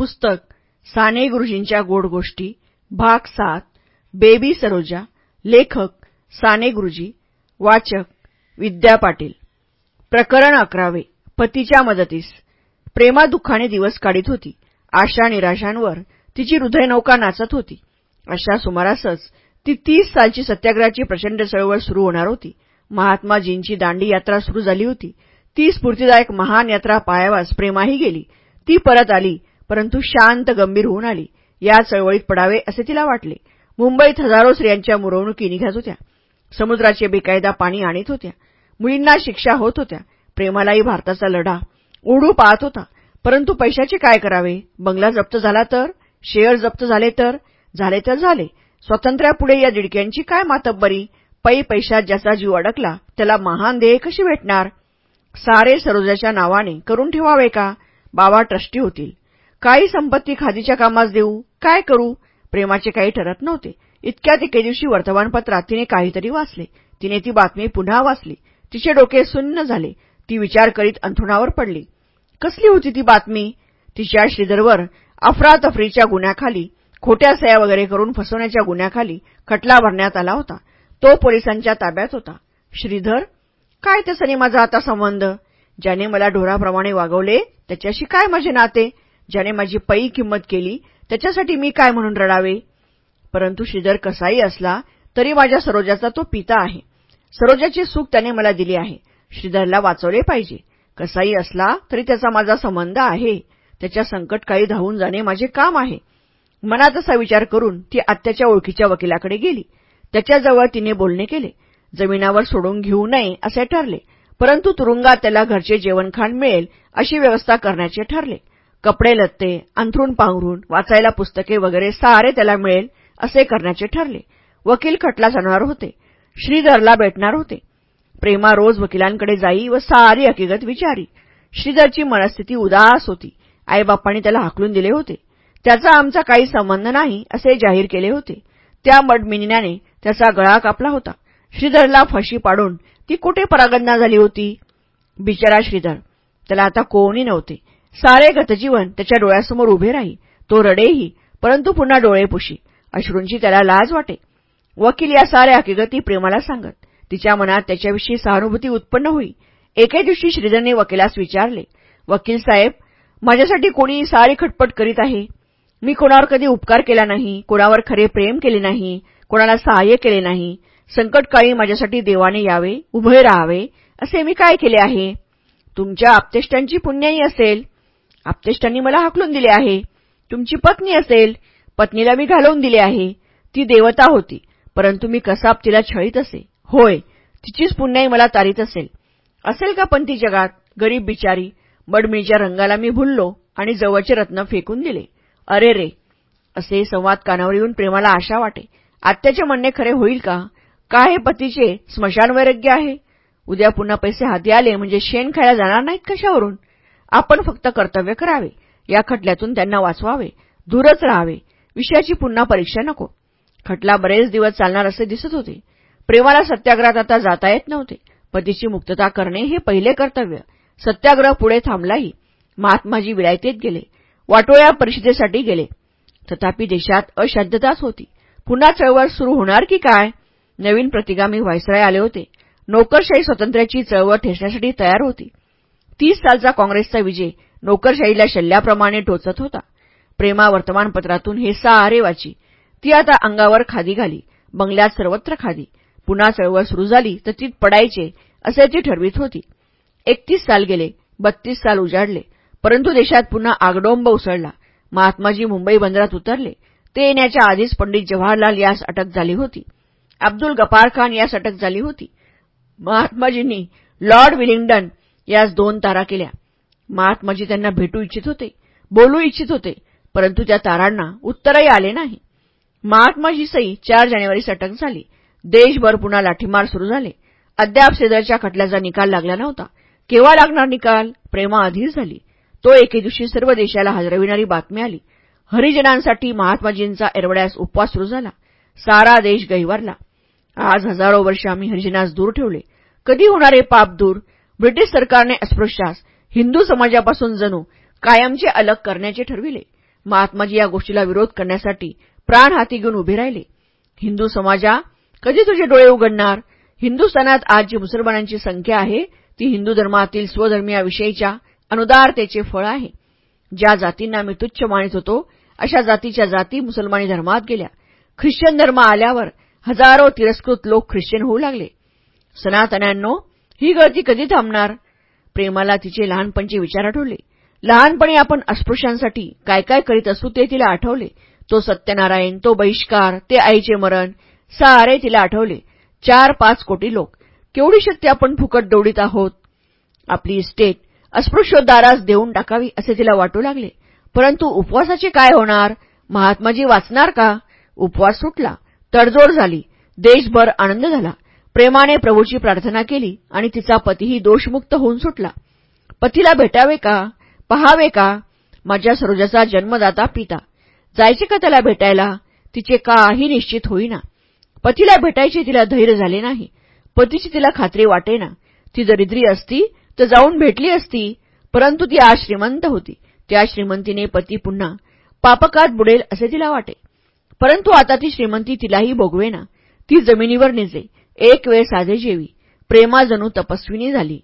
पुस्तक साने गुरुजींच्या गोड गोष्टी भाग सात बेबी सरोजा लेखक साने गुरुजी वाचक विद्या पाटील. प्रकरण अकरावे पतीच्या मदतीस. प्रेमा दुःखाने दिवस काढीत होती. आशा निराशांवर तिची हृदयनौका नाचत होती. अशा सुमारासच ती तीस सालची सत्याग्रहाची प्रचंड चळवळ सुरू होणार होती. महात्माजींची दांडी यात्रा सुरू झाली होती. ती स्फूर्तीदायक महान यात्रा पायावास प्रेमाही गेली. ती परत आली परंतु शांत गंभीर होऊन आली. या चळवळीत पडावे असे तिला वाटले. मुंबईत हजारो स्त्रियांच्या मुरवणुकी निघत होत्या. समुद्राचे बेकायदा पाणी आणत होत्या. मुलींना शिक्षा होत होत्या. प्रेमालाही भारताचा लढा ओढू पाहत होता. परंतु पैशाचे काय करावे? बंगला जप्त झाला तर? शेअर जप्त झाले तर? झाले तर झाले. स्वातंत्र्यापुढे या दिडक्यांची काय मातब्बरी? पै पैशात ज्याचा जीव अडकला त्याला महान ध्येय कशी भेटणार? सारे सरोजाच्या नावाने करून ठेवावे का? बाबा ट्रस्टी होतील. काही संपत्ती खादीच्या कामास देऊ? काय करू? प्रेमाचे काही ठरत नव्हते. इतक्यात एके दिवशी वर्तमानपत्रात तिने काहीतरी वाचले. तिने ती बातमी पुन्हा वाचली. तिचे डोके सुन्न झाले. ती विचार करीत अंथरुणावर पडली. कसली होती ती बातमी? तिच्या श्रीधरवर अफरातफरीच्या गुन्ह्याखाली खोट्या सया वगैरे करून फसवण्याच्या गुन्ह्याखाली खटला भरण्यात आला होता. तो पोलिसांच्या ताब्यात होता. श्रीधर काय त्यासनी माझा आता संबंध? ज्याने मला ढोराप्रमाणे वागवले त्याच्याशी काय माझे नाते? ज्याने माझी पई किंमत केली त्याच्यासाठी मी काय म्हणून रडावे? परंतु श्रीधर कसाही असला तरी माझ्या सरोजाचा तो पिता आहे. सरोजाची सुख त्याने मला दिली आहे. श्रीधरला वाचवले पाहिजे. कसाही असला तरी त्याचा माझा संबंध आहे. त्याच्या संकटकाळी धावून जाणे माझे काम आहे. मनात असा विचार करून ती आत्याच्या ओळखीच्या वकिलाकडे गेली. त्याच्याजवळ तिने बोलणे केले. जमिनावर सोडून घेऊ नये असे ठरले. परंतु तुरुंगात त्याला घरचे जेवणखाण मिळेल अशी व्यवस्था करण्याचे ठरले. कपडे लत्ते अंथरून पांघरून वाचायला पुस्तके वगैरे सारे त्याला मिळेल असे करण्याचे ठरले. वकील खटला जाणार होते. श्रीधरला भेटणार होते. प्रेमा रोज वकिलांकडे जाई व सारी हकीकत विचारी. श्रीधरची मनस्थिती उदास होती. आईबापांनी त्याला हाकलून दिले होते. त्याचा आमचा काही संबंध नाही असे जाहीर केले होते. त्या मडमिनिनाने त्याचा गळा कापला होता. श्रीधरला फाशी पाडून ती कुठे परागंदा झाली होती? बिचारा श्रीधर. त्याला आता कोणी नव्हते. सारे गतजीवन त्याच्या डोळ्यासमोर उभे राही. तो रडेही परंतु पुन्हा डोळे पुशी. अश्रूंची त्याला लाज वाटे. वकील या साऱ्या हकीकती प्रेमाला सांगत. तिच्या मनात त्याच्याविषयी सहानुभूती उत्पन्न होई. एके दिवशी श्रीधरने वकिलास विचारले वकील साहेब माझ्यासाठी कोणी सारी खटपट करीत आहे? मी कोणावर कधी उपकार केला नाही? कोणावर खरे प्रेम केले नाही? कोणाला सहाय्य केले नाही? संकटकाळी माझ्यासाठी देवाने यावे उभे राहावे असे मी काय केले आहे? तुमच्या आपतेष्टांची पुण्याई असेल आपतेष्टांनी मला हाकलून दिले आहे. तुमची पत्नी असेल. पत्नीला मी घालवून दिले आहे. ती देवता होती परंतु मी कसाप तिला छळीत असे. होय तिचीच पुण्याई मला तारीत असेल. असेल का पण ती जगात? गरीब बिचारी बडमिळीच्या रंगाला मी भुललो आणि जवळचे रत्न फेकून दिले. अरे रे असे संवाद कानावर येऊन प्रेमाला आशा वाटे. आत्याचे म्हणणे खरे होईल का? काय हे पतीचे स्मशानवैराग्य आहे? उद्या पुन्हा पैसे हाती आले म्हणजे शेण खायला जाणार नाहीत कशावरून? आपण फक्त कर्तव्य करावे. या खटल्यातून त्यांना वाचवावे दूरच राहावे. विषयाची पुन्हा परीक्षा नको. खटला बरेच दिवस चालणार असे दिसत होते. प्रेमाला सत्याग्रहात आता जाता येत नव्हते. पतीची मुक्तता करणे हे पहिले कर्तव्य. सत्याग्रह पुढे थांबलाही. महात्माजी विलायतेत गेले. वाटोळ्या परिषदेसाठी गेले. तथापि देशात अशांतताच होती. पुन्हा चळवळ सुरू होणार की काय? नवीन प्रतिगामी व्हायसराय आले होते. नोकरशाही स्वातंत्र्याची चळवळ ठेचण्यासाठी तयार होती. तीस सालचा काँग्रेसचा विजय नोकरशाहीला शल्ल्याप्रमाणे टोचत होता. प्रेमा वर्तमानपत्रातून हे सारे वाची. ती आता अंगावर खादी घाली बंगल्यात सर्वत्र खादी. पुन्हा चळवळ सुरू झाली तर ती पडायचे असे ती ठरवित होती. एकतीस साल गेले बत्तीस साल उजाडले परंतु देशात पुन्हा आगडोंब उसळला. महात्माजी मुंबई बंदरात उतरले. ते येण्याच्या आधीच पंडित जवाहरलाल यास अटक झाली होती. अब्दुल गफार खान यास अटक झाली होती. महात्माजींनी लॉर्ड विलिंग्डन यास दोन तारा केल्या. महात्माजी त्यांना भेटू इच्छित होते बोलू इच्छित होते परंतु त्या तारांना उत्तरही आले नाही. महात्माजी सई चार जानेवारीस अटक झाली. देशभर पुन्हा लाठीमार सुरू झाले. अद्याप सेदरच्या खटल्याचा निकाल लागला नव्हता. केव्हा लागणार निकाल? प्रेमा अधीर झाली. तो एके दिवशी सर्व देशाला हजरविणारी बातमी आली. हरिजनांसाठी महात्माजींचा एरवड्यास उपवास सुरू झाला. सारा देश गहिवरला. आज हजारो वर्ष आम्ही हरिजनास दूर ठेवले. कधी होणारे पाप दूर? ब्रिटिश सरकारने अस्पृश्यास हिंदू समाजापासून जणू कायमचे अलग करण्याचे ठरविले. महात्माजी या गोष्टीला विरोध करण्यासाठी प्राण हाती घेऊन उभे राहिले. हिंदू समाजा कधी तुझे डोळे उघडणार? हिंदुस्थानात आज जी मुसलमानांची संख्या आहे ती हिंदू धर्मातील स्वधर्मीयाविषयीच्या अनुदारतेचे फळ आहे. ज्या जातींना मी तुच्छ मानित होतो अशा जातीच्या जाती मुसलमानी धर्मात गेल्या. ख्रिश्चन धर्म आल्यावर हजारो तिरस्कृत लोक ख्रिश्चन होऊ लागले. सनातन्यांनो ही गळती कधी थांबणार? प्रेमाला तिचे लहानपणचे विचार आठवले. लहानपणी आपण अस्पृश्यांसाठी काय काय करीत असू ते तिला आठवले. तो सत्यनारायण तो बहिष्कार ते आईचे मरण सारे तिला आठवले. चार पाच कोटी लोक. केवढी शक्ती आपण फुकट दौडीत आहोत? आपली इस्टेट अस्पृश्योद्धारास देऊन टाकावी असे तिला वाटू लागले. परंतु उपवासाचे काय होणार? महात्माजी वाचणार का? उपवास सुटला. तडजोड झाली. देशभर आनंद झाला. प्रेमाने प्रभूची प्रार्थना केली आणि तिचा पतीही दोषमुक्त होऊन सुटला. पतीला भेटावे का? पहावे का? माझ्या सरोजाचा जन्मदाता पिता. जायचे का त्याला भेटायला? तिचे काही निश्चित होईना. पतीला भेटायचे तिला धैर्य झाले नाही. पतीची तिला खात्री वाटेना. ती दरिद्री असती तर जाऊन भेटली असती परंतु ती आज श्रीमंत होती. त्या श्रीमंतीने पती पुन्हा पापकात बुडेल असे तिला वाटे. परंतु आता ती श्रीमंती तिलाही भोगवेना. ती जमिनीवर निजे. एक वेळ साधे जेवी. प्रेमा जणू तपस्विनी झाली.